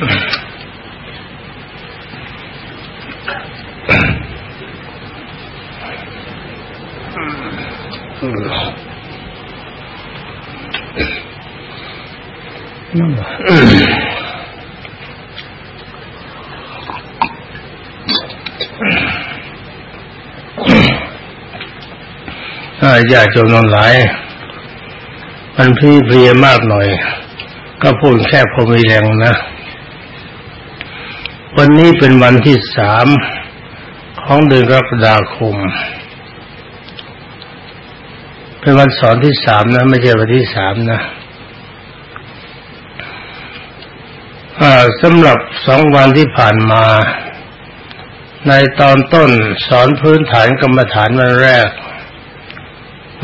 ญาติโยมนองหลาย มันพี่เพลียมากหน่อย ก็พูดแค่พอมีแรงนะ วันนี้เป็นวันที่สามของเดือนกรกฎาคม เป็นวันสอนที่สามนะ ไม่ใช่วันที่สามนะสำหรับสองวันที่ผ่านมา ในตอนต้นสอนพื้นฐานกรรมฐานวันแรก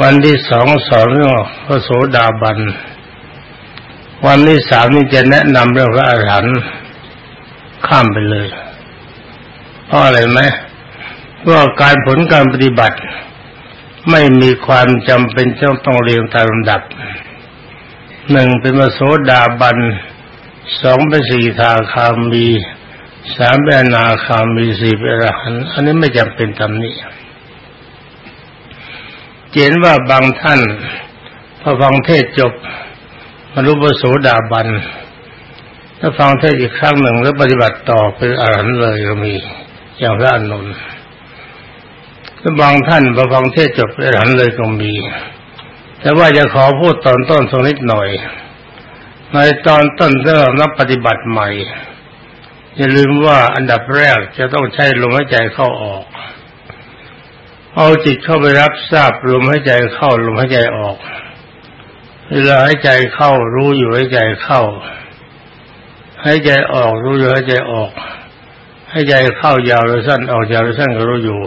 วันที่สองสอนเรื่องพระโสดาบัน วันที่สามนี่จะแนะนำเรื่องพระอรหันต์ ข้ามไปเลย เพราะอะไรไหมว่าการผลการปฏิบัติ ไม่มีความจำเป็นต้องต้องเรียงตามลำดับหนึ่งเป็นพระโสดาบันสองเป็นสี่ทาคามีสามเป็นนาคามีสี่เป็นอรหันอันนี้ไม่จำเป็นตามนี้เห็นว่าบางท่านพอฟังเทศจบบรรลุปโสดาบัน ถ้าฟังเทศอีกครั้งหนึ่งแล้วปฏิบัติต่อเป็นอรหันต์เลยก็มีอย่างพระอนุนถ้าบางท่านพอฟังเทศจบเป็นอรหันต์เลยก็มี แต่ว่าจะขอพูดตอนต้นสักนิดหน่อย ในตอนต้นเริ่มนับปฏิบัติใหม่อย่าลืมว่าอันดับแรกจะต้องใช้ลมหายใจเข้าออก เอาจิตเข้าไปรับทราบลมหายใจเข้าลมหายใจออก เวลาหายใจเข้ารู้อยู่หายใจเข้า ใหายใจออกรู้อยู่ใหายใจออก ใหายใจเข้ายาวหรือสั้นออกยาวหรือสั้นก็รู้อยู่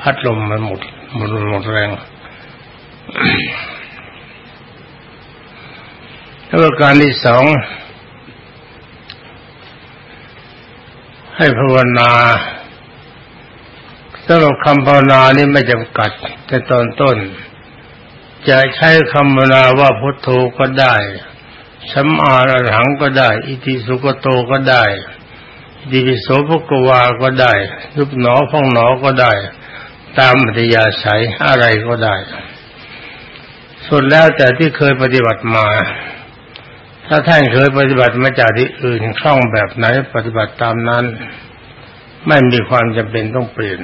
พัดลมมันหมดหมดหมดแรงแล้วการที่สองให้ภาวนาสำหรับคำภาวนานี่ไม่จำกัด แต่ตอนต้น จะใช้คำภาวนาว่าพุทโธก็ได้ สัมมาระหังก็ได้ อิติสุกโตก็ได้ดิวิโสภกวาก็ได้ยุบหนอพองหนอก็ได้ ตามอัธยาศัยอะไรก็ได้ ส่วนแล้วแต่ที่เคยปฏิบัติมา ถ้าท่านเคยปฏิบัติมาจากที่อื่นคล่องแบบไหนปฏิบัติตามนั้น ไม่มีความจำเป็นต้องเปลี่ยน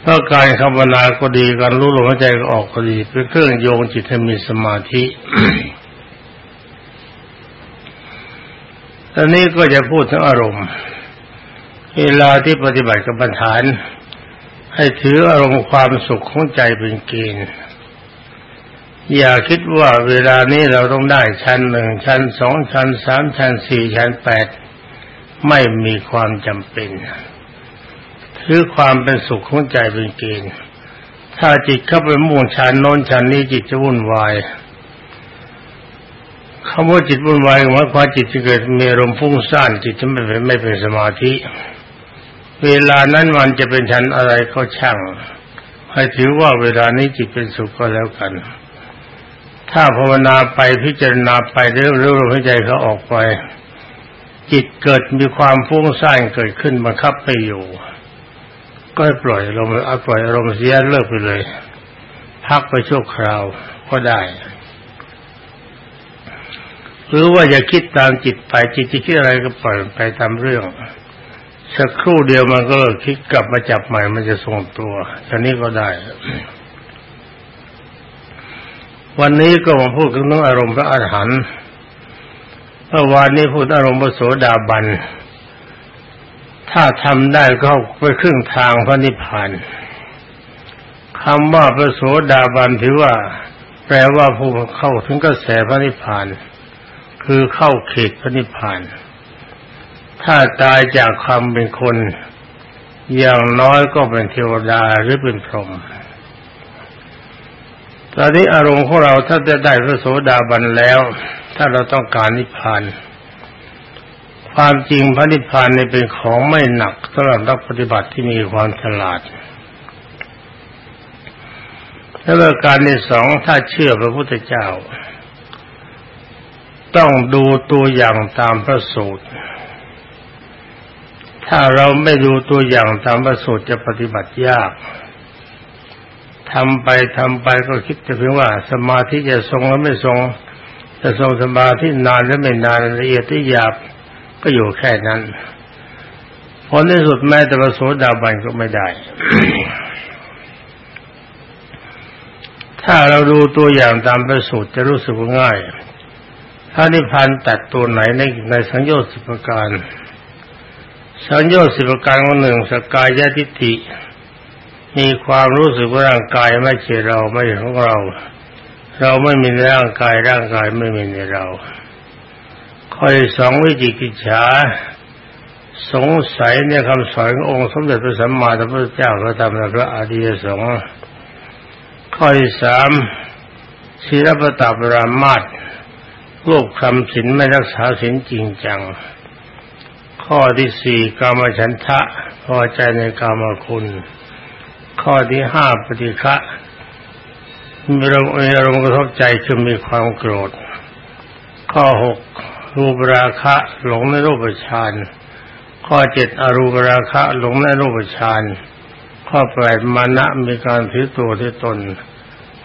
เพราะการภาวนาก็ดีการรู้ลมหายใจก็ออกก็ดีเป็นเครื่องโยงจิตให้มีสมาธิ ตอนนี้ก็จะพูดถึงอารมณ์ เวลาที่ปฏิบัติกับปัญฐาน ให้ถืออารมณ์ความสุขของใจเป็นเกณฑ์อย่าคิดว่าเวลานี้เราต้องได้ชั้นหนึ่งชั้นสองชั้นสามชั้นสี่ชั้นแปดไม่มีความจำเป็น ถือความเป็นสุขของใจเป็นเกณฑ์ถ้าจิตเข้าไปมุ่งชั้นโน้นชั้นนี้จิตจะวุ่นวาย คำว่าจิตวุ่นวายหมายความจิตจะเกิดมีอารมณ์ฟุ้งซ่านจิตจะไม่เป็นไม่เป็นสมาธิ เวลานั้นมันจะเป็นชั้นอะไรก็ช่าง ให้ถือว่าเวลานี้จิตเป็นสุขก็แล้วกัน ถ้าภาวนาไปพิจารณาไปเรื่อยๆลมหายใจเขาออกไป จิตเกิดมีความฟุ้งซ่านเกิดขึ้นบังคับไปอยู่ ก็ปล่อยลมปล่อยลมเสียเลิกไปเลย พักไปชั่วคราวก็ได้ หรือว่าอย่าคิดตามจิตไปจิตจะคิดอะไรก็ปล่อยไปตามเรื่อง สักครู่เดียวมันก็กคิดกลับมาจับใหม่มันจะทรงตัวท่านี้ก็ได้ วันนี้ก็มาพูดถึงเรื่องอารมณ์พระอรหันต์เมื่อวานนี้พูดอารมณ์พระโสดาบัน ถ้าทำได้ก็ไปครึ่งทางพระนิพพานคำว่าพระโสดาบันถือว่า แปลว่าผู้เข้าถึงกระแสพระนิพพาน คือเข้าเขตพระนิพพาน ถ้าตายจากความเป็นคน อย่างน้อยก็เป็นเทวดาหรือเป็นพรหมตอนนี้อารมณ์ของเราถ้าจะได้พระโสดาบันแล้ว ถ้าเราต้องการนิพพาน ความจริงพระนิพพานนี่เป็นของไม่หนักสำหรับนักปฏิบัติที่มีความฉลาดแล้วการที่สองถ้าเชื่อพระพุทธเจ้า ต้องดูตัวอย่างตามพระสูตร ถ้าเราไม่ดูตัวอย่างตามประสูตรจะปฏิบัติยากทำไปทำไปก็คิดแต่เพียงว่าสมาธิจะทรงแล้วไม่ทรง จะทรงสมาธินานหรือไม่นานละเอียดที่หยาบก็อยู่แค่นั้นผลที่สุดแม้แต่ประโสดาบันก็ไม่ได้ ถ้าเราดูตัวอย่างตามประสูตรจะรู้สึกว่าง่าย ถ้านิพพานตัดตัวไหนในในสังโยชน์สิบประการ สังโยชน์สิบประการของหนึ่งสกายยทิฏฐิ มีความรู้สึกว่าร่างกายไม่ใช่เราไม่ใช่ของเรา เราไม่มีร่างกายร่างกายไม่มีในเราคอสองวิจิกิจฉาสงสัยในคำสอนขององค์สมเด็จพระสัมมาสัมพุทธเจ้าพระธรรมและพระอริยสงฆ์ข้อที่สามศีลปตปรามาตร รวบคำศีลไม่รักษาศีลจริงจัง ข้อที่สี่กามฉันทะพอใจในกามคุณ ข้อที่ห้าปฏิฆะมีอารมณ์อารมณ์กระทบใจคือมีความโกรธ ข้อหกรูปราคะหลงในรูปฌานข้อเจ็ดอรูปราคะหลงในรูปฌานข้อแปดมานะมีการถือตัวที่ตน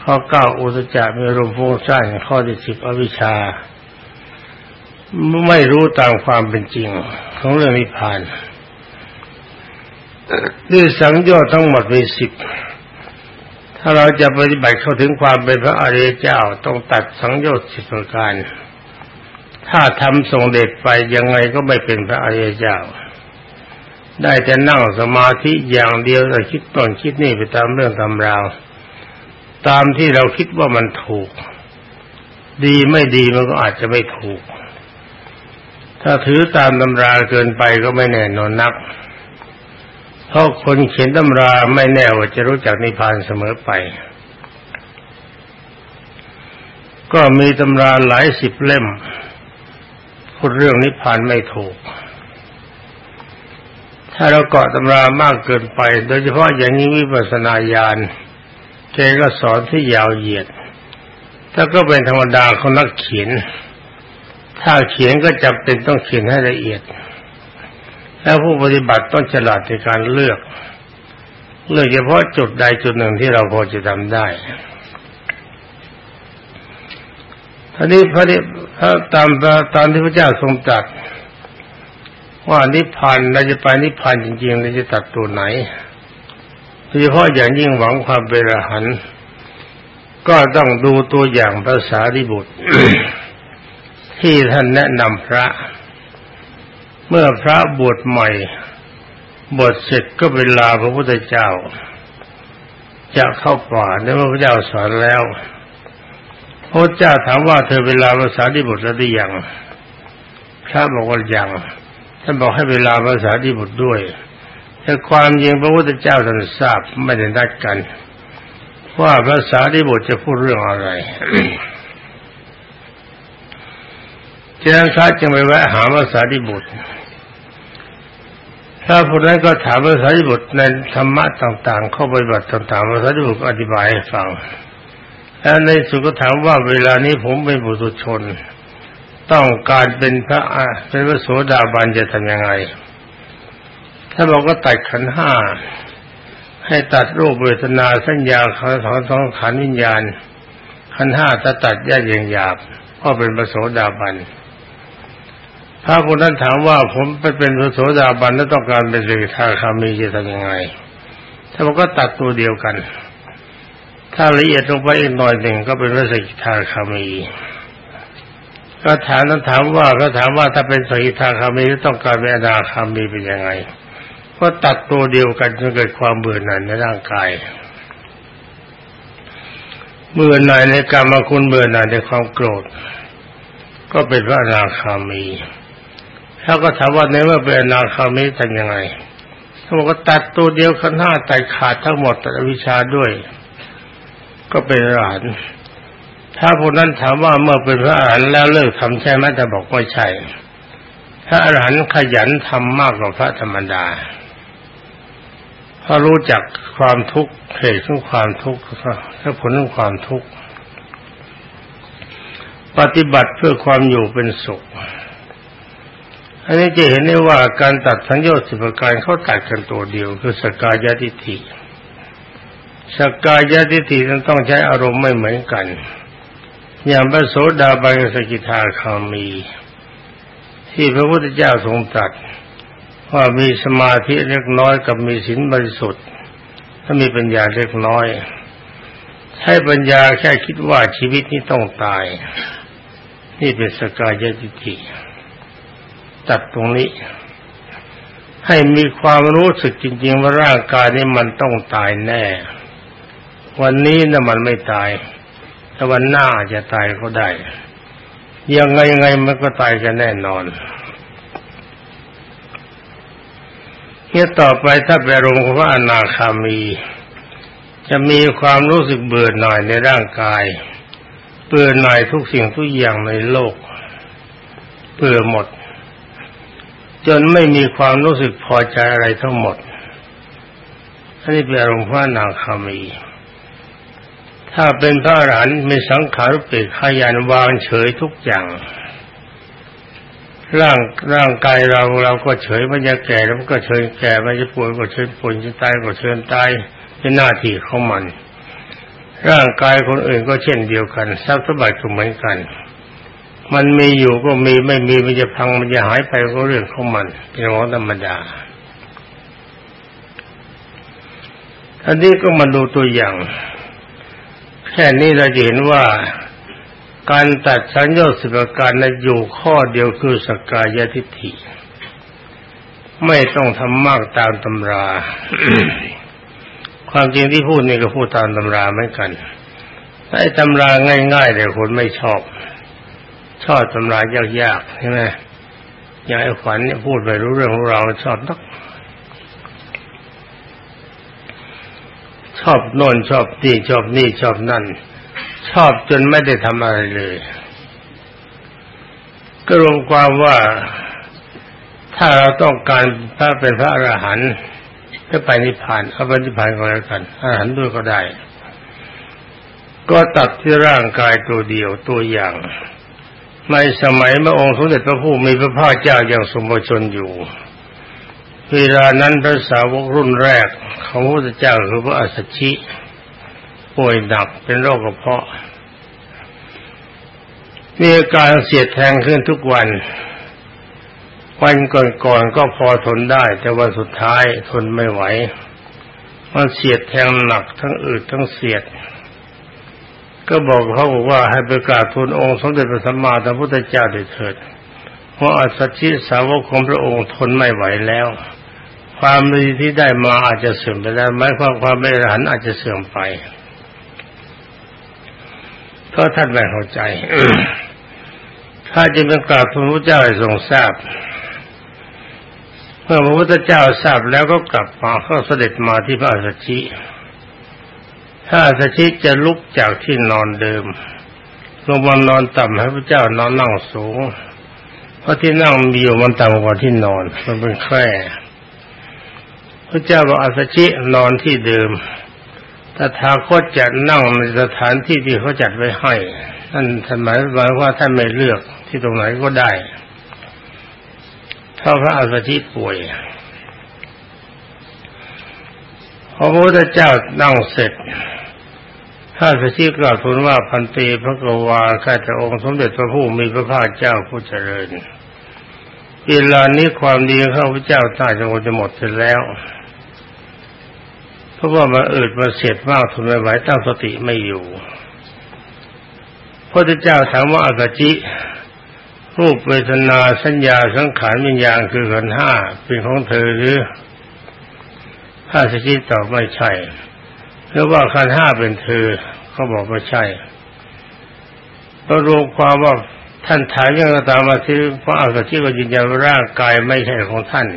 ข้อเก้าอุตจามีรมฟุ้งซ่านข้อที่สิบอวิชชา ไม่รู้ตามความเป็นจริง ของเรื่องนิพพานด้วยสังโยชน์ทั้งหมดมีสิบถ้าเราจะปฏิบัติเข้าถึงความเป็นพระอริยเจ้าต้องตัดสังโยชน์สิบประการ ถ้าทำส่งเด็จไปยังไงก็ไม่เป็นพระอริยเจ้า ได้แต่นั่งสมาธิอย่างเดียวแต่คิดต้นคิดนี่ไปตามเรื่องตำราว ตามที่เราคิดว่ามันถูก ดีไม่ดีมันก็อาจจะไม่ถูก ถ้าถือตามตำราเกินไปก็ไม่แน่นอนนัก เพราะคนเขียนตำราไม่แน่ว่าจะรู้จักนิพพานเสมอไป ก็มีตำราหลายสิบเล่มพูดเรื่องนิพพานไม่ถูก ถ้าเราเกาะตำรามากเกินไป โดยเฉพาะอย่างนี้วิปัสสนาญาณ แกก็สอนที่ยาวเหยียดถ้าก็เป็นธรรมดาของนักเขียน ถ้าเขียนก็จำเป็นต้องเขียนให้ละเอียด แล้วผู้ปฏิบัติต้องฉลาดในการเลือก เลือกเฉพาะจุดใดจุดหนึ่งที่เราพอจะทำได้ท่านี้พระพระตามตามที่พระเจ้าทรงตรัสว่านิพพานเราจะไปนิพพานจริงๆเราจะตัดตัวไหน ยเฉพาะอย่างยิ่งหวังความเป็นอรหันต์ก็ต้องดูตัวอย่างภาษาดิบุตร ที่ท่านแนะนำพระ เมื่อพระบวชใหม่ บวชเสร็จก็เวลาพระพุทธเจ้า จะเข้าป่าในพระพุทธเจ้าสอนแล้วพระเจ้าถามว่าเธอเวลาภาษาดิบุตรแล้วหรือยังพระบอกว่ายังท่านบอกให้เวลาภาษาที่บุตรด้วย แต่ความจริงพระพุทธเจ้าท่านทราบไม่ได้นัดกัน ว่าภาษาที่บุตรจะพูดเรื่องอะไรฉะนั้นพระจึงไปแวะหาภาษาที่บุตรถ้าผู้นั้นก็ถามภาษาที่บุตรในธรรมะต่าง ๆ เข้าไปบัติต่างๆภาษาที่บุตรอธิบายให้ฟังแล้วในสุดก็ถามว่าเวลานี้ผมเป็นบุตรชน ต้องการเป็นพระเป็นพระโสดาบันจะทำยังไง ถ้าบอกก็ตัดขันห้าให้ตัดรูปเวทนาสัญญาขันสองสองขันวิญญาณ ขันห้าถ้าตัดแยกอย่างหยาบก็เป็นพระโสดาบันพระคนนั้นถามว่าผมไปเป็นพระโสดาบันแล้วต้องการเป็นสิกขาคามีจะทำยังไง ถ้าบอกก็ตัดตัวเดียวกัน ถ้าละเอียดลงไปอีกหน่อยหนึ่งก็เป็นพระสิกขาคามี ก็ถามนั้นถามว่าก็ถามว่าถ้าเป็นสกิทาคามีต้องการเป็นอนาคามีเป็นยังไง ก็ตัดตัวเดียวกันจนเกิดความเบื่อหน่ายในร่างกายเบื่อหน่ายในกรรมคุณเบื่อหน่ายในความโกรธ ก็เป็นพระอนาคามีถ้าก็ถามว่าในเมื่อเป็นอนาคามีทำยังไงเขาบอกว่าตัดตัวเดียวขันห้าตัดขาดทั้งหมดตัดวิชาด้วย ก็เป็นอรหันต์ถ้าผู้นั้นถามว่าเมื่อเป็นพระอรหันต์แล้วเลิกทำใช่ไหมแต่บอกไม่ใช่พระอรหันต์ขยันทำมากกว่าพระธรรมดา พรารู้จักความทุกข์เหตุของความทุกข์และผลของความทุกข์ปฏิบัติเพื่อความอยู่เป็นสุข อันนี้จะเห็นได้ว่าการตัดสัญญาสิบประการเขาตัดกันตัวเดียว คือสกายทิฏฐิสกายทิฏฐินั้นต้องใช้อารมณ์ไม่เหมือนกัน อย่างพระโสดาบันสกิทาคามี ที่พระพุทธเจ้าทรงตรัส ว่ามีสมาธิเล็กน้อยกับมีศีลบริสุทธิ์ถ้ามีปัญญาเล็กน้อยใช้ปัญญาแค่คิดว่าชีวิตนี้ต้องตาย นี่เป็นสกายทิฏฐิตัดตรงนี้ ให้มีความรู้สึกจริง ๆ ว่าร่างกายนี้มันต้องตายแน่ วันนี้นะมันไม่ตาย แต่วันหน้าจะตายก็ได้ยังไงไงมันก็ตายกันแน่นอน เนี่ยต่อไปถ้าไปรงพระอนาคามี จะมีความรู้สึกเบื่อหน่ายในร่างกาย เบื่อหน่ายทุกสิ่งทุกอย่างในโลก เบื่อหมด จนไม่มีความรู้สึกพอใจอะไรทั้งหมดอันนี้เป็นอารมณ์พระนาคามี ถ้าเป็นพระอรหันต์มีสังขารเปกขยันวางเฉยทุกอย่าง ร่างร่างกายเราเราก็เฉยมันจะแก่แล้วมันก็เฉยแก่มันจะป่วยก็เฉยป่วยจะตายก็เฉยตายเป็นหน้าที่ของมัน ร่างกายคนอื่นก็เช่นเดียวกันทรัพย์สมบัติก็เหมือนกัน มันมีอยู่ก็มีไม่มีมันจะพังมันจะหายไปก็เรื่องของมันเป็นของธรรมดาอันนี้ก็มาดูตัวอย่าง แค่นี้เราจะเห็นว่า การตัดสัญญาสิบประการในอยู่ข้อเดียวคือสกายทิฏฐิ ไม่ต้องทำมากตามตำรา ความจริงที่พูดนี่ก็พูดตามตำราเหมือนกันไอ้ตำราง่ายๆแต่คนไม่ชอบ ชอบตำรายากๆใช่ไหมอย่างไอ้ขวัญเนี่ยพูดไปรู้เรื่องของเราชอบนักชอบโน่นชอบนี่ชอบนี่ชอบนั่น ชอบจนไม่ได้ทำอะไรเลย ก็รวมความว่าถ้าเราต้องการถ้าเป็นพระอรหันต์ก็ไปนิพพานเอาไปนิพพานก็แล้วกันอรหันต์ด้วยก็ได้ ก็ตัดที่ร่างกายตัวเดียวตัวอย่าง ในสมัยเมื่อองค์สมเด็จพระผู้มีพระภาคเจ้าอย่างสมบูรณ์อยู่เวลานั้นพระสาวกรุ่นแรกของพระพุทธเจ้าคือพระอัสสชิ ป่วยหนักเป็นโรคกระเพาะ มีอาการเสียดแทงขึ้นทุกวัน วันก่อนๆก็พอทนได้ แต่วันสุดท้ายทนไม่ไหว มันเสียดแทงหนักทั้งอืดทั้งเสียด ก็บอกเขาบอกว่าให้ประกาศทูลองค์สมเด็จพระสัมมาสัมพุทธเจ้าได้เถิดเพราะอัศชิสาวกของพระองค์ทนไม่ไหวแล้ว ความดีที่ได้มาอาจจะเสื่อมไปแล้วหมายความความไม่หันอาจจะเสื่อมไป เพราะท่านไม่เข้าใจถ้าจะเป็นกราบพระพุทธเจ้าให้ทรงทราบเมื่อพระพุทธเจ้าทราบแล้วก็กลับมาเข้าเสด็จมาที่พระสัชชิถ้าสัชชิจะลุกจากที่นอนเดิม ลงมานอนต่ำให้พระเจ้านอนนั่งสูง เพราะที่นั่งมีอยู่มันต่ำกว่าที่นอน มันเป็นแคร่พระเจ้าบอกอาสชินอนที่เดิม ตถาคตจะนั่งในสถานที่ที่เขาจัดไว้ให้ท่านท่านหมายว่าท่านไม่เลือกที่ตรงไหนก็ได้ถ้าพระอาสชิป่วยพระพุทธเจ้านั่งเสร็จถ้าสชิกล่าวทูลว่าพันตีพระกวาข้าจะองค์สมเด็จพระผู้มีพระภาคเจ้าผู้เจริญเวลานี้ความดีข้าพเจ้าตายจะหมดจะหมดเสร็จแล้ว ราะว่ามาอืดมาเสียดมากทนไม่ไหวตั้งสติไม่อยู่พระเจ้าถามว่าอากาจิรูปเวทนาสัญญาสังขารวิญญาณคือขันห้าเป็นของเธอหรือถ้าสจิตอบไม่ใช่เพราะว่าขันห้าเป็นเธอเขาบอกว่าใช่เรารวมความว่าท่านถามยังตามมาที่พระอากาจิก็ยืนยันว่าร่างกายไม่ใช่ของท่าน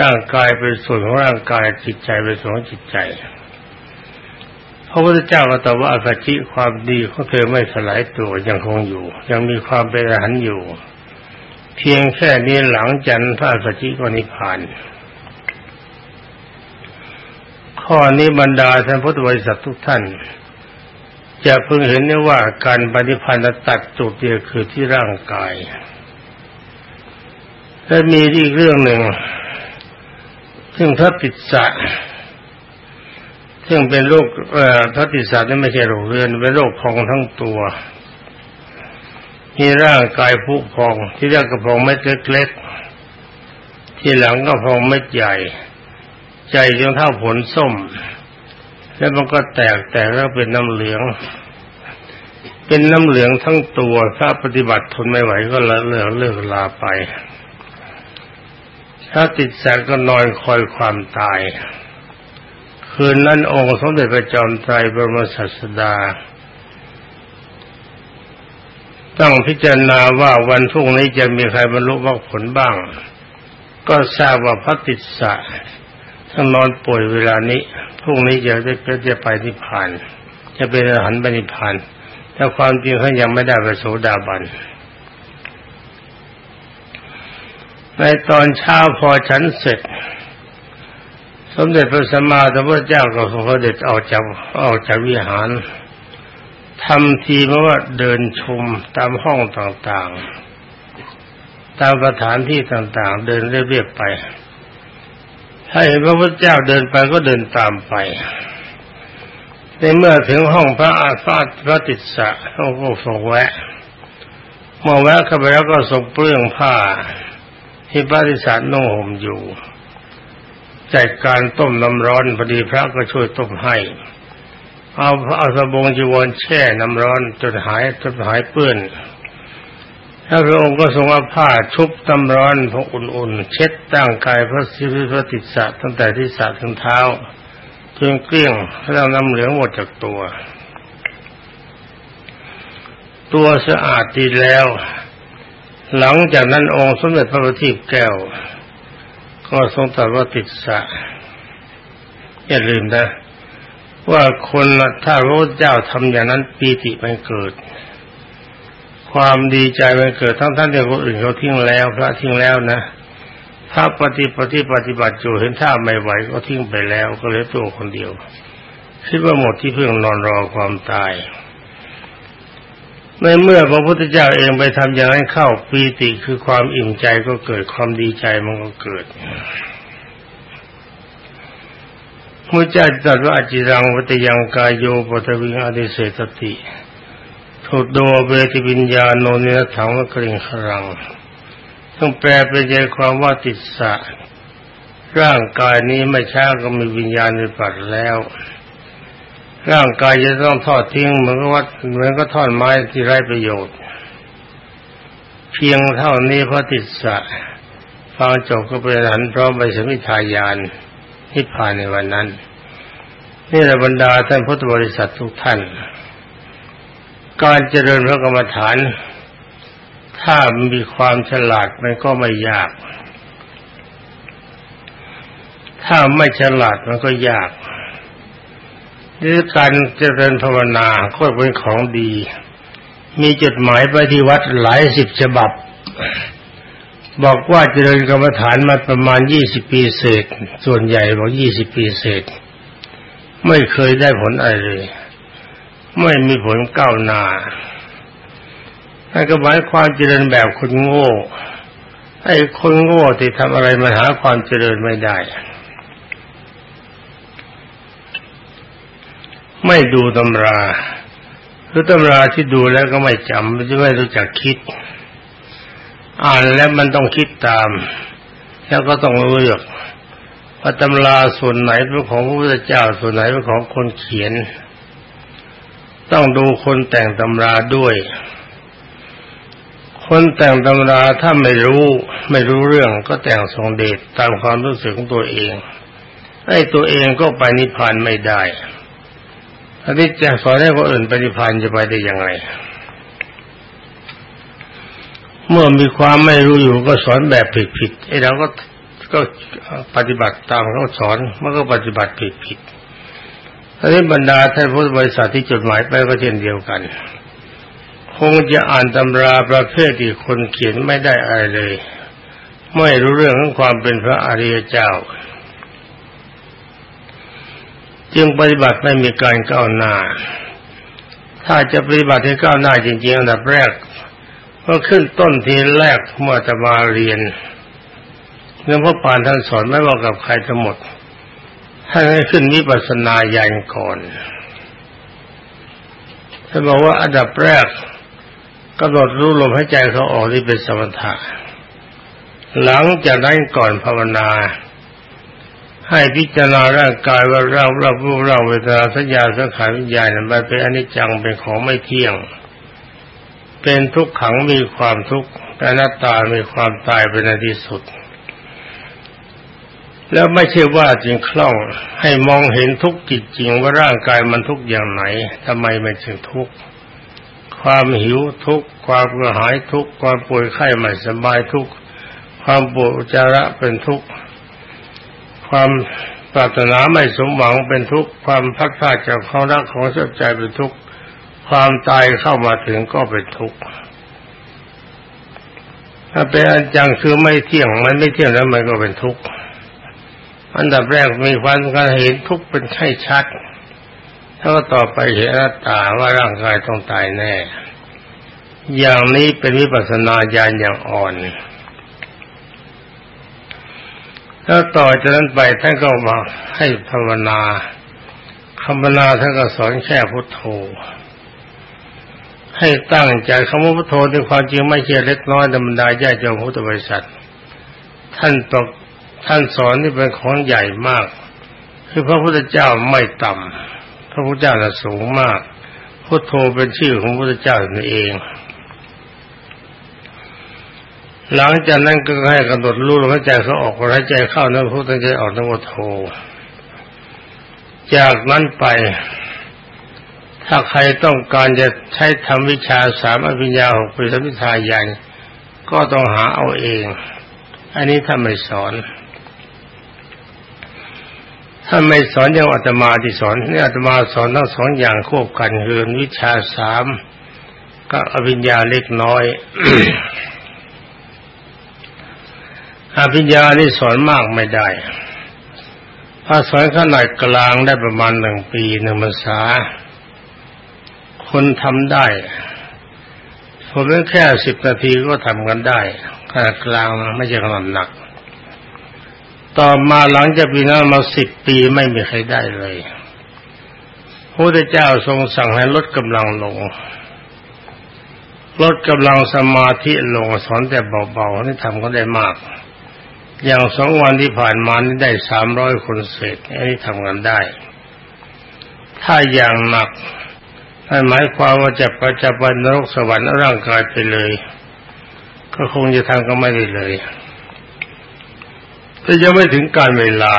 ร่างกายเป็นส่วนของร่างกายจิตใจเป็นส่วนของจิตใจพระพุทธเจ้าก็ตอบว่าอาชิความดีของเธอไม่สลายตัวยังคงอยู่ ยังมีความเป็นอรหันต์อยู่ เพียงแค่นี้หลังจากพระอาชิก็นิพพาน ข้อนี้บรรดาท่านพุทธบริษัททุกท่าน จะเพึงเห็นได้ว่าการปฏิพันธ์ตัดจุดเดียวคือที่ร่างกาย และมีอีกเรื่องหนึ่ง ซึ่งพระติสสะซึ่งเป็นโรคพระติสสะนี่ไม่ใช่โรคเรือนเป็นโรคพองทั้งตัวมีร่างกายผุพอง ที่แรกก็พองเม็ดเล็กๆ ที่หลังก็พองเม็ดใหญ่ ใจจนเท่าผลส้ม แล้วมันก็แตกแตกแล้วเป็นน้ำเหลือง เป็นน้ำเหลืองทั้งตัว ถ้าปฏิบัติทนไม่ไหวก็ละเลิกเลิกลาไป ถ้าติดแสก็นอนคอยความตาย คืนนั้นองค์สมเด็จพระจอมไตรบรมศาสดา ต้องพิจารณาว่าวันพรุ่งนี้จะมีใครบรรลุมรรคผลบ้าง ก็ทราบว่าพระติสสะท่านนอนป่วยเวลานี้พรุ่งนี้จะได้จะไปนิพพาน จะเป็นอรหันต์นิพพานแต่ความจริงเขายังไม่ได้ไปโสดาบัน ในตอนเช้าพอฉันเสร็จ สมเด็จพระสัมมาสัมพุทธเจ้าก็ทรงเด็จออกจากออกจากวิหารทำทีเพราะว่าเดินชมตามห้องต่างๆ ตามสถานที่ต่างๆ เดินเรียบๆไป ถ้าเห็นพระพุทธเจ้าเดินไปก็เดินตามไป ในเมื่อถึงห้องพระอาฟาพระติสสะต้องก็ทรงแวะเมื่อแวะเข้าไปแล้วก็ทรงเปลื้องผ้า ที่พระติสสะนุ่งห่มอยู่จัดการต้มน้ำร้อนพอดีพระก็ช่วยต้มให้ เอาเอาสบงจีวรแช่น้ำร้อนจนหายจนหายเปื้อนถ้าพระองค์ก็ทรงเอาผ้าชุบน้ำร้อนพออุ่นๆ เช็ดตั้งกายพระสิริพระติสะตั้งแต่ที่สะถึงเท้าจนเกลี้ยงแล้วน้ำเหลืองหมดจากตัว ตัวสะอาดดีแล้ว หลังจากนั้นองค์สมเด็จพระบพิตรแก้ว ก็ทรงตรัสว่าติดสะอย่าลืมนะ ว่าคนถ้าพระเจ้าทำอย่างนั้นปีติมันเกิด ความดีใจมันเกิดทั้งท่านที่คนอื่นเขาทิ้งแล้ว พระทิ้งแล้วนะ ถ้าปฏิปฏิปฏิบัติอยู่เห็นท่าไม่ไหวก็ทิ้งไปแล้ว ก็เหลือตัวคนเดียวคิดว่าหมดที่เพิ่งนอนรอความตาย ในเมื่อพระพุทธเจ้าเองไปทำอย่างนั้นเข้าปีติคือความอิ่มใจก็เกิดความดีใจมันก็เกิดพระเจ้าตรัสว่าอจิรังวัตยังกายโยปตวิงอดิเสตติทุโดเบติวิญญาโนเนถังวกริงขรังต้องแปลเป็นใจความว่าติดสะร่างกายนี้ไม่ช้าก็มีวิญญาณในปัดแล้ว ร่างกายจะต้องทอดทิ้งเหมือนกับว่าเหมือนก็ทอดไม้ที่ไร้ประโยชน์ เพียงเท่านี้พระติสสะฟังจบก็เป็นหันพร้อมไปสมิทายานที่ผ่านในวันนั้น นี่แหละบรรดาท่านพุทธบริษัททุกท่าน การเจริญพระกรรมฐาน ถ้ามีความฉลาดมันก็ไม่ยาก ถ้าไม่ฉลาดมันก็ยาก หรือการเจริญภาวนาก็เป็นของดี มีจดหมายไปที่วัดหลายสิบฉบับ บอกว่าเจริญกรรมฐานมาประมาณยี่สิบปีเศษ ส่วนใหญ่บอกยี่สิบปีเศษ ไม่เคยได้ผลอะไรเลย ไม่มีผลก้าวหน้านั่นก็หมายความเจริญแบบคนโง่ไอ้คนโง่ที่ทำอะไรมาหาความเจริญไม่ได้ ไม่ดูตำรา หรือตำราที่ดูแล้วก็ไม่จำไม่ไม่รู้จักคิด อ่านแล้วมันต้องคิดตาม แล้วก็ต้องเลือกว่าตำราส่วนไหนเป็นของพระพุทธเจ้าส่วนไหนเป็นของคนเขียน ต้องดูคนแต่งตำราด้วย คนแต่งตำราถ้าไม่รู้ไม่รู้เรื่องก็แต่งทรงเดชตามความรู้สึกของตัวเองไอ้ตัวเองก็ไปนิพพานไม่ได้ อันนี้จะสอนให้คนอื่นปฏิพันธ์จะไปได้อย่างไร เมื่อมีความไม่รู้อยู่ก็สอนแบบผิดๆไอ้เราก็ก็ปฏิบัติตามเขาสอนมันก็ปฏิบัติผิดๆอันนี้บรรดาท่านพุทธบริษัทที่จดหมายไปก็เช่นเดียวกัน คงจะอ่านตำราประเภทที่คนเขียนไม่ได้อะไรเลย ไม่รู้เรื่องของความเป็นพระอริยเจ้า จึงปฏิบัติไม่มีการก้าวหน้า ถ้าจะปฏิบัติให้ก้าวหน้าจริงๆอันดับแรกก็ขึ้นต้นทีแรกเมื่อจะมาเรียนหลวงพ่อปานท่านสอนไม่ว่ากับใครทั้งหมดท่านให้ขึ้นวิปัสสนาญาณก่อนท่านบอกว่าอันดับแรกกำหนดรู้ลมหายใจเขาออกที่เป็นสมถะหลังจากนั้นก่อนภาวนา ให้พิจารณาร่างกายว่าเราเราผู้เราเวทนาสัญญาสังขารวิญญาณมันเป็นอนิจจังเป็นของไม่เที่ยง เป็นทุกขังมีความทุกข์เป็นหน้าตามีความตายเป็นในที่สุด แล้วไม่ใช่ว่าจริงคล่องให้มองเห็นทุกข์จริงว่าร่างกายมันทุกข์อย่างไหนทำไมมันจึงทุกข์ความหิวทุกข์ความกระหายทุกข์ความป่วยไข้ไม่สบายทุกข์ความปวดอุจจาระเป็นทุกข์ ความปรารถนาไม่สมหวังเป็นทุกข์ความพักพลาดจากของรักของชอบใจเป็นทุกข์ความตายเข้ามาถึงก็เป็นทุกข์ถ้าเป็นอันจังคือไม่เที่ยงมันไม่เที่ยงแล้วมันก็เป็นทุกข์อันดับแรกมีความการเห็นทุกข์เป็นไข้ชัดถ้าต่อไปเห็นอนัตตาว่าร่างกายต้องตายแน่ อย่างนี้เป็นวิปัสสนาญาณอย่างอ่อน แล้วต่อจากนั้นไปท่านก็มาให้ภาวนาคำภาวนาท่านก็สอนแค่พุทโธ ให้ตั้งใจคำว่าพุทโธในความจริงไม่ใช่เล็กน้อยธรรมดาญาติโยมพุทธบริษัท ท่านตกท่านสอนนี่เป็นของใหญ่มาก คือพระพุทธเจ้าไม่ต่ำพระพุทธเจ้าสูงมาก พุทโธเป็นชื่อของพระพุทธเจ้านั่นเอง หลังจากนั้นก็ให้กำหนดรู้ลมหายใจเขาออกหายใจเข้านั้นพูดตั้งใจออกนโมโท จากนั้นไป ถ้าใครต้องการจะใช้ทำวิชาสามอภิญญาหกเป็นวิชาใหญ่ก็ต้องหาเอาเอง อันนี้ถ้าไม่สอนถ้าไม่สอนอย่างอาตมาที่สอนนี่อาตมาสอนทั้งสองอย่างควบกันคือวิชาสามก็อภิญญาเล็กน้อย อภิญญานี่สอนมากไม่ได้ถ้าสอนขนาดกลางได้ประมาณหนึ่งปีหนึ่งภาษา คนทำได้ผมเพียงแค่สิบนาทีก็ทำกันได้ขนาดกลางไม่ใช่ขนาดหนัก ต่อมาหลังจากปีนั้นมาสิบปีไม่มีใครได้เลยพระพุทธเจ้าทรงสั่งให้ลดกำลังลงลดกำลังสมาธิลงสอนแต่เบาๆนี่ทำก็ได้มาก อย่างสองวันที่ผ่านมานี่ได้สามร้อยคนเศษอันนี้ทำกันได้ ถ้าอย่างหนักนั่นหมายความว่าจะประจะบรรนรกสวรรค์ร่างกายไปเลย ก็คงจะทำก็ไม่ได้เลยแต่ยังไม่ถึงการเวลา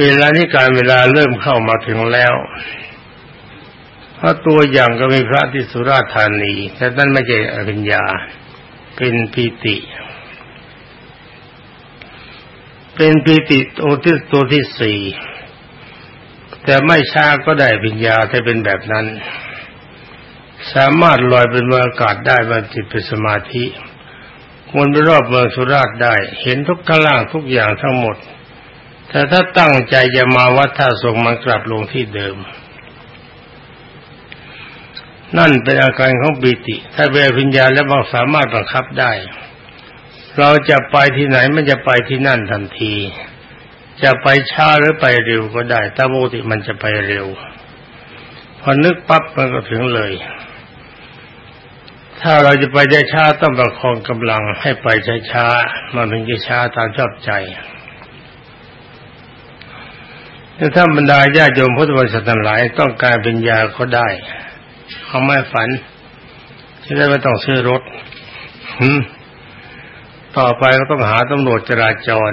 เวลานี้การเวลาเริ่มเข้ามาถึงแล้วเพราะตัวอย่างก็มีพระที่สุราธานีแต่นั่นไม่ใช่อภิญญา เป็นปีติ เป็นปีติตัวที่ตัวที่สี่แต่ไม่ช้าก็ได้ปัญญาถ้าเป็นแบบนั้น สามารถลอยเป็นอากาศได้บรรจิตเป็นสมาธิวนไปรอบเมืองสุราษฎร์ได้ เห็นทุกข้างล่างทุกอย่างทั้งหมด แต่ถ้าตั้งใจจะมาวัดท่าทรงมันกลับลงที่เดิม นั่นเป็นอาการของปีติ ถ้าเวริญญาแล้วมันสามารถบังคับได้ เราจะไปที่ไหนมันจะไปที่นั่นทันที จะไปช้าหรือไปเร็วก็ได้ถ้าปกติมันจะไปเร็ว พอนึกปั๊บมันก็ถึงเลย ถ้าเราจะไปได้ช้าต้องประคองกำลังให้ไปช้าๆมันเป็นจะช้าตามชอบใจถ้าบรรดาญาโยมพุทธบริษัททั้งหลายต้องการเป็นยาก็ได้เขาไม่ฝันจะได้ไม่ต้องซื้อรถ ต่อไปก็ต้องหาตำรวจจราจร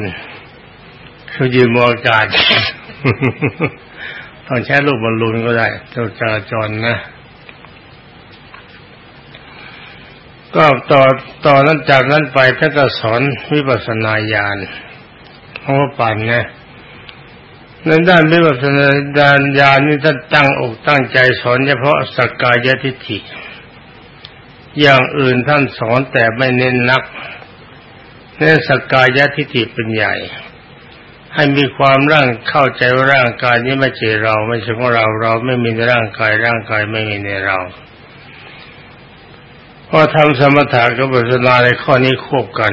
คือยืนมองอากาศต้องใช้ลูกบอลลูนก็ได้ตำรวจจราจรนะ ก็ต่อต่อนั้นจากนั้นไปท่านก็สอนวิปัสสนาญาณเพราะว่าปั่นนะในด้านวิปัสสนาญาณนี่ท่านตั้งอกตั้งใจสอนเฉพาะสักกายทิฏฐิ อย่างอื่นท่านสอนแต่ไม่เน้นนัก เน้นสกกายทิฏฐิเป็นใหญ่ ให้มีความร่างเข้าใจว่าร่างกายนี้ไม่ใช่เราไม่ใช่ของเราเราไม่มีในร่างกายร่างกายไม่มีในเราพอทำสมถะกับปัสนาในข้อนี้ควบกัน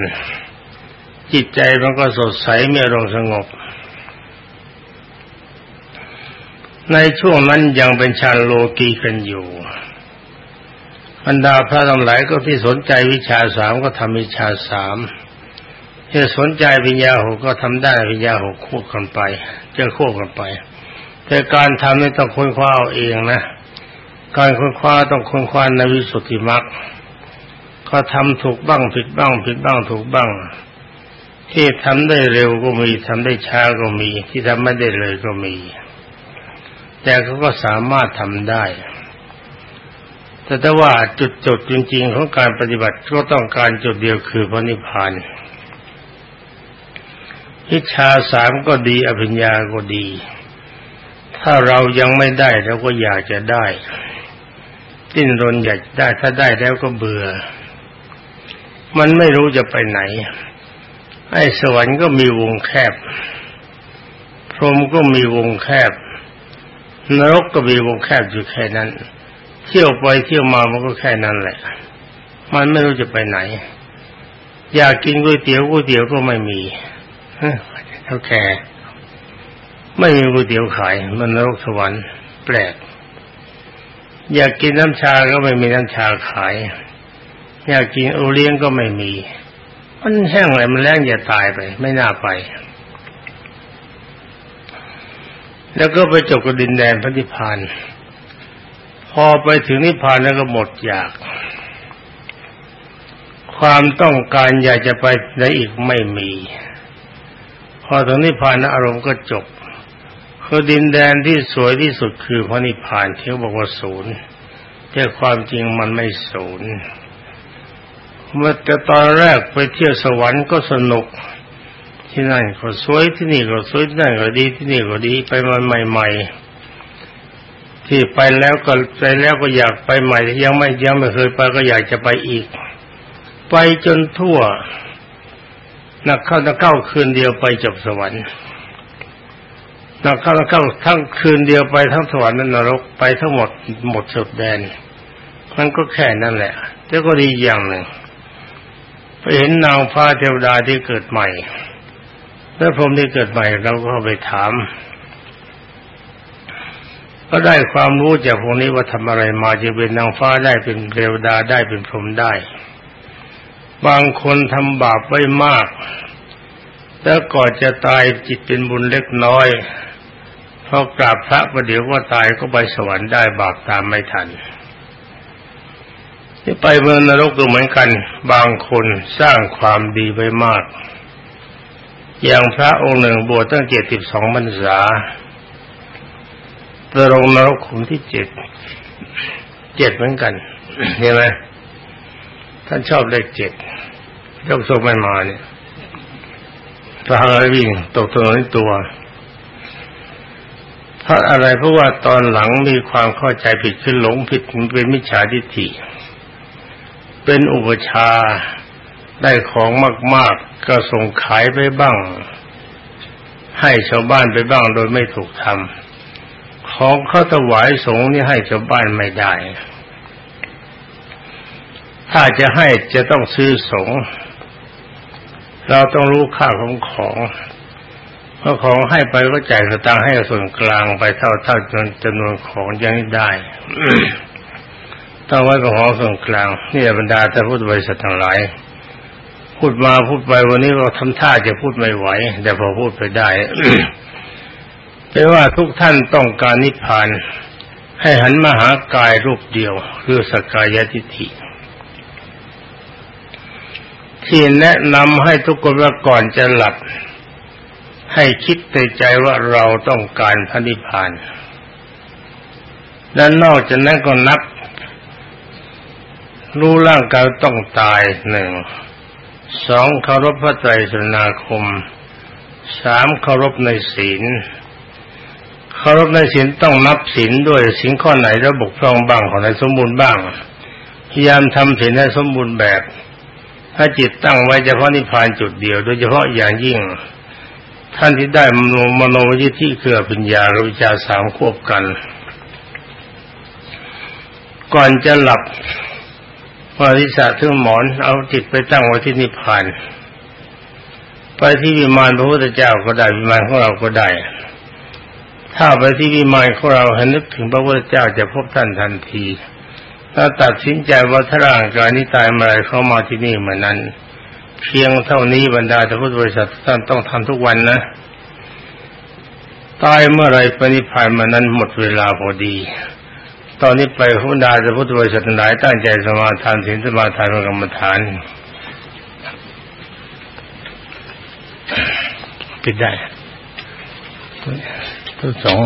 จิตใจมันก็สดใสมีอารมณ์สงบ ในช่วงนั้นยังเป็นชาโลกีกันอยู่บรรดาพระทั้งหลายก็ที่สนใจวิชาสามก็ทำวิชาสาม ที่สนใจวิญญาหกก็ทำได้วิญญาหกคู่กันไปจะคู่กันไป แต่การทำนี่ต้องค้นคว้าเอาเองนะการค้นคว้าต้องค้นคว้าในวิสุทธิมรรคก็ทำถูกบ้างผิดบ้าง ผิดบ้างถูกบ้าง ที่ทำได้เร็วก็มีทำได้ช้าก็มี ที่ทำไม่ได้เลยก็มี แต่เขาก็สามารถทำได้แต่ถ้าว่าจุดจดจริง ๆ ของการปฏิบัติก็ต้องการจุดเดียวคือพระนิพพาน วิชาสามก็ดี อภิญญาก็ดี ถ้าเรายังไม่ได้เราก็อยากจะได้ดิ้นรนอยากได้ถ้าได้แล้วก็เบื่อ มันไม่รู้จะไปไหน ไอ้สวรรค์ก็มีวงแคบ พรหมก็มีวงแคบ นรกก็มีวงแคบอยู่แค่นั้น เที่ยวไปเที่ยวมามันก็แค่นั้นแหละ มันไม่รู้จะไปไหน อยากกินก๋วยเตี๋ยวก๋วยเตี๋ยวก็ไม่มี เท่าแก่ไม่มีก๋วยเตี๋ยวขายมันนรกสวรรค์แปลก อยากกินน้ำชาก็ไม่มีน้ำชาขาย อยากกินโอเลี้ยงก็ไม่มี มันแห้งเลยมันแรงอย่าตายไป ไม่น่าไป แล้วก็ไปจบกับดินแดนพระนิพานพอไปถึงนิพพานแล้วก็หมดอยาก ความต้องการอยากจะไปไหนอีกไม่มี พอถึงนิพพานอารมณ์ก็จบคือดินแดนที่สวยที่สุดคือพระนิพพานเที่ยวบอกว่าศูนย์แต่ความจริงมันไม่ศูนย์เมื่อแต่ตอนแรกไปเที่ยวสวรรค์ก็สนุก ที่นั่นก็สวยที่นี่ก็สวยที่นั่นก็ดีที่นี่ก็ดีไปมาใหม่ ๆ ที่ไปแล้วก็ไปแล้วก็อยากไปใหม่ยังไม่ยังไม่เคยไปก็อยากจะไปอีก ไปจนทั่ว นักเข้านักเข้าคืนเดียวไปจบสวรรค์นักเข้านักเข้าทั้งคืนเดียวไปทั้งสวรรค์นั้นนรกไปทั้งหมดหมดสุดแดนมันก็แค่นั้นแหละแต่ก็ดีอย่างหนึ่งไปเห็นนางฟ้าเทวดาที่เกิดใหม่ แล้วผมที่เกิดใหม่เราก็ไปถาม ก็ได้ความรู้จากพวกนี้ว่าทำอะไรมาจะเป็นนางฟ้าได้เป็นเทวดาได้เป็นพรหมได้ บางคนทำบาปไว้มาก แล้วก่อนจะตายจิตเป็นบุญเล็กน้อยพอกราบพระประเดี๋ยวว่าตายก็ไปสวรรค์ได้บาปตามไม่ทันที่ไปเมืองนรกก็เหมือนกัน บางคนสร้างความดีไว้มาก อย่างพระองค์หนึ่งบวชตั้งเจ็ดสิบสองพรรษาประลงนรกขุมที่เจ็ด เจ็ดเหมือนกันเห็นไหม ท่านชอบเลขเจ็ดยกโซไม่มาเนี่ยพระอะไรวิ่งตกตัวนี้ตัวเพราะอะไรเพราะว่าตอนหลังมีความเข้าใจผิดขึ้นหลงผิดเป็นมิจฉาทิฏฐิ เป็นอุปชาได้ของมาก ๆ ก็ส่งขายไปบ้าง ให้ชาวบ้านไปบ้างโดยไม่ถูกทำของเขาถวายสงฆ์นี่ให้ชาวบ้านไม่ได้ ถ้าจะให้จะต้องซื้อสงเราต้องรู้ค่าของของเพราะของให้ไปก็จ่ายสตางค์ให้ส่วนกลางไปเท่าเท่าจำนวนของยังได้ต้องไว้กับของส่วนกลางนี่บรรดาท่านพุทธบริษัททั้งหลาย พูดมาพูดไปวันนี้เราทำท่าจะพูดไม่ไหว แต่พอพูดไปได้เป็นว่าทุกท่านต้องการนิพพาน ให้หันมาหากายรูปเดียว คือสกายทิฏฐิ ที่แนะนำให้ทุกคนว่าก่อนจะหลับ ให้คิดในใจว่าเราต้องการพระนิพพาน และนอกจากนั้นก็นับ รู้ร่างกายต้องตายหนึ่งสองเคารพพระไตรสนาคมสามเคารพในศีลเคารพในศีลต้องนับศีลด้วยศีลข้อไหนแล้วบกพร่องบ้างของไหนสมบูรณ์บ้าง พยายามทำศีลให้สมบูรณ์แบบ ถ้าจิตตั้งไว้เฉพาะนิพพานจุดเดียว โดยเฉพาะอย่างยิ่ง ท่านที่ได้มโนมโนยิที่เกือปัญญาวิชาสามควบกัน ก่อนจะหลับพอทิศะถึงหมอนเอาจิตไปตั้งไว้ที่นิพพาน ไปที่วิมานพระพุทธเจ้าก็ได้วิมานของเราก็ได้ ถ้าไปที่วิมานของเราให้นึกถึงพระพุทธเจ้าจะพบท่านทันที ถ้าตัดสินใจว่าถ้าร่างกายนี้ตายเมื่อไรเข้ามาที่นี่เหมือนนั้น เพียงเท่านี้บรรดาท่านพุทธบริษัทท่านต้องทำทุกวันนะตายเมื่อไรปณิพานมานั้นหมดเวลาพอดี ตอนนี้ไปพุทธาจะพุทธบริษัทหลายตั้งใจสมาทานศีลสมาทานกรรมฐานปิดได้ทั้งสอง